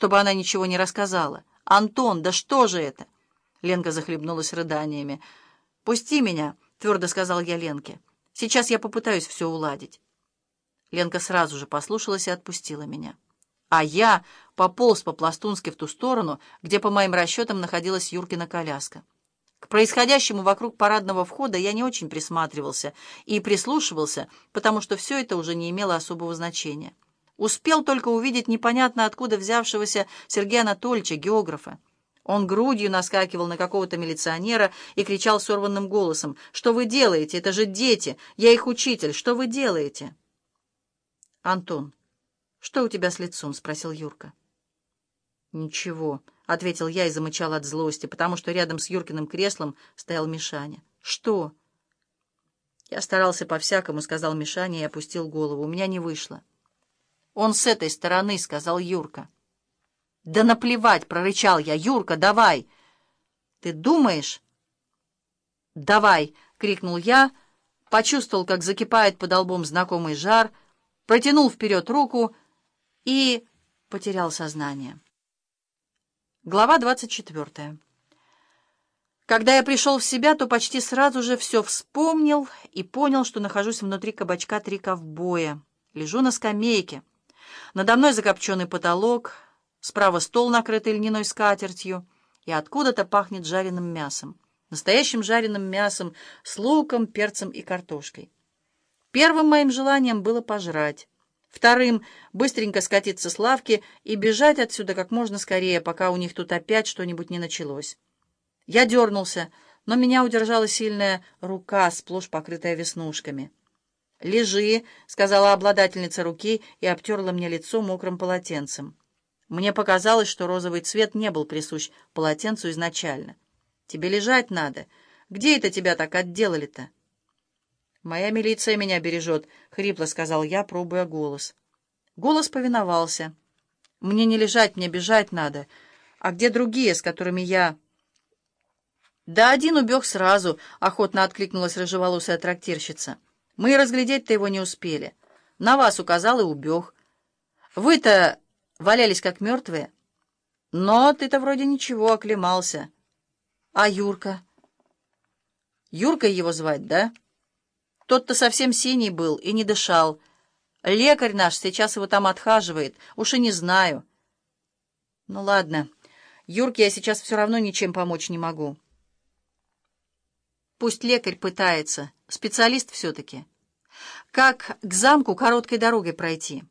чтобы она ничего не рассказала. «Антон, да что же это?» Ленка захлебнулась рыданиями. «Пусти меня», — твердо сказал я Ленке. «Сейчас я попытаюсь все уладить». Ленка сразу же послушалась и отпустила меня. А я пополз по-пластунски в ту сторону, где, по моим расчетам, находилась Юркина коляска. К происходящему вокруг парадного входа я не очень присматривался и прислушивался, потому что все это уже не имело особого значения. Успел только увидеть непонятно откуда взявшегося Сергея Анатольевича, географа. Он грудью наскакивал на какого-то милиционера и кричал сорванным голосом, «Что вы делаете? Это же дети! Я их учитель! Что вы делаете?» «Антон, что у тебя с лицом?» — спросил Юрка. «Ничего», — ответил я и замычал от злости, потому что рядом с Юркиным креслом стоял Мишаня. «Что?» Я старался по-всякому, — сказал Мишаня и опустил голову. У меня не вышло. «Он с этой стороны», — сказал Юрка. «Да наплевать!» — прорычал я. «Юрка, давай!» «Ты думаешь?» «Давай!» — крикнул я, почувствовал, как закипает под лбом знакомый жар, протянул вперед руку и потерял сознание. Глава 24. Когда я пришел в себя, то почти сразу же все вспомнил и понял, что нахожусь внутри кабачка «Три ковбоя». Лежу на скамейке. Надо мной закопченный потолок — Справа стол, накрытый льняной скатертью, и откуда-то пахнет жареным мясом. Настоящим жареным мясом с луком, перцем и картошкой. Первым моим желанием было пожрать. Вторым — быстренько скатиться с лавки и бежать отсюда как можно скорее, пока у них тут опять что-нибудь не началось. Я дернулся, но меня удержала сильная рука, сплошь покрытая веснушками. «Лежи», — сказала обладательница руки и обтерла мне лицо мокрым полотенцем. Мне показалось, что розовый цвет не был присущ полотенцу изначально. Тебе лежать надо. Где это тебя так отделали-то? Моя милиция меня бережет, — хрипло сказал я, пробуя голос. Голос повиновался. Мне не лежать, мне бежать надо. А где другие, с которыми я... Да один убег сразу, — охотно откликнулась рыжеволосая трактирщица. Мы разглядеть-то его не успели. На вас указал и убег. Вы-то валялись как мертвые. Но ты-то вроде ничего, оклемался. А Юрка? Юрка его звать, да? Тот-то совсем синий был и не дышал. Лекарь наш сейчас его там отхаживает, уж и не знаю. Ну ладно, Юрке я сейчас все равно ничем помочь не могу. Пусть лекарь пытается, специалист все-таки. Как к замку короткой дорогой пройти?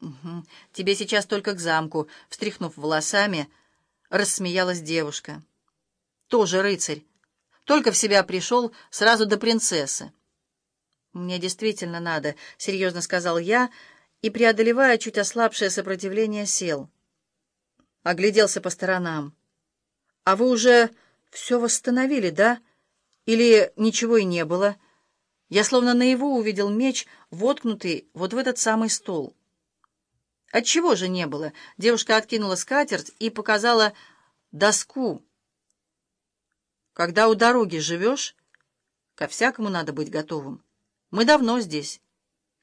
«Угу. Тебе сейчас только к замку», — встряхнув волосами, рассмеялась девушка. «Тоже рыцарь. Только в себя пришел сразу до принцессы». «Мне действительно надо», — серьезно сказал я, и, преодолевая чуть ослабшее сопротивление, сел. Огляделся по сторонам. «А вы уже все восстановили, да? Или ничего и не было?» Я словно наяву увидел меч, воткнутый вот в этот самый стол. Отчего же не было? Девушка откинула скатерть и показала доску. Когда у дороги живешь, ко всякому надо быть готовым. Мы давно здесь.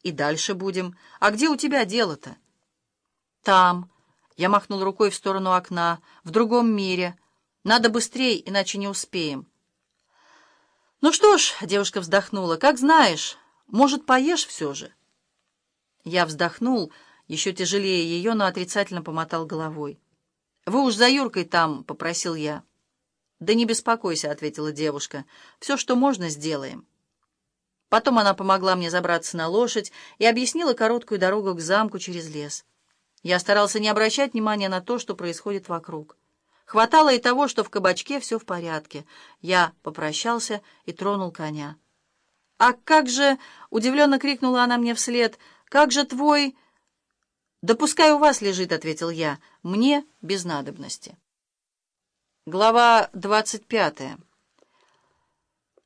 И дальше будем. А где у тебя дело-то? Там. Я махнул рукой в сторону окна. В другом мире. Надо быстрее, иначе не успеем. Ну что ж, девушка вздохнула, как знаешь, может, поешь все же? Я вздохнул, еще тяжелее ее, но отрицательно помотал головой. «Вы уж за Юркой там», — попросил я. «Да не беспокойся», — ответила девушка. «Все, что можно, сделаем». Потом она помогла мне забраться на лошадь и объяснила короткую дорогу к замку через лес. Я старался не обращать внимания на то, что происходит вокруг. Хватало и того, что в кабачке все в порядке. Я попрощался и тронул коня. «А как же...» — удивленно крикнула она мне вслед. «Как же твой...» «Да пускай у вас лежит», — ответил я, — «мне без надобности». Глава двадцать пятая.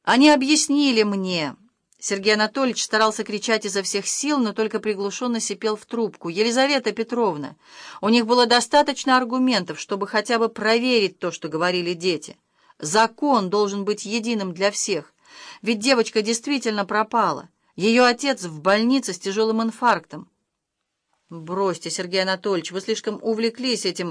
Они объяснили мне. Сергей Анатольевич старался кричать изо всех сил, но только приглушенно сипел в трубку. «Елизавета Петровна, у них было достаточно аргументов, чтобы хотя бы проверить то, что говорили дети. Закон должен быть единым для всех. Ведь девочка действительно пропала. Ее отец в больнице с тяжелым инфарктом. «Бросьте, Сергей Анатольевич, вы слишком увлеклись этим